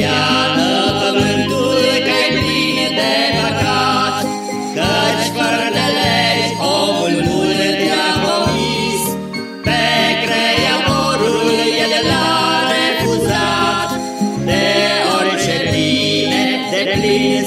Iată pământul care plin de păcat, Căci fără de legi omul mult a Pe creatorul el l-a refuzat, De orice bine de plin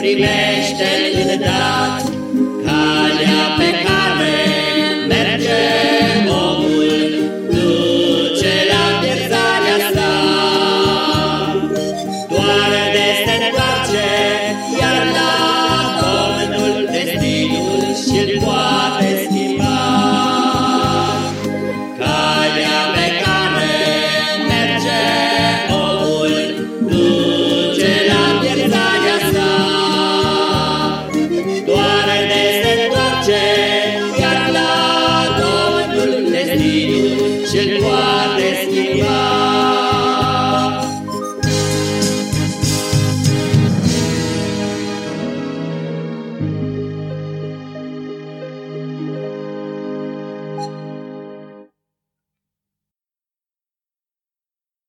primește-l dat calea pe chez moi.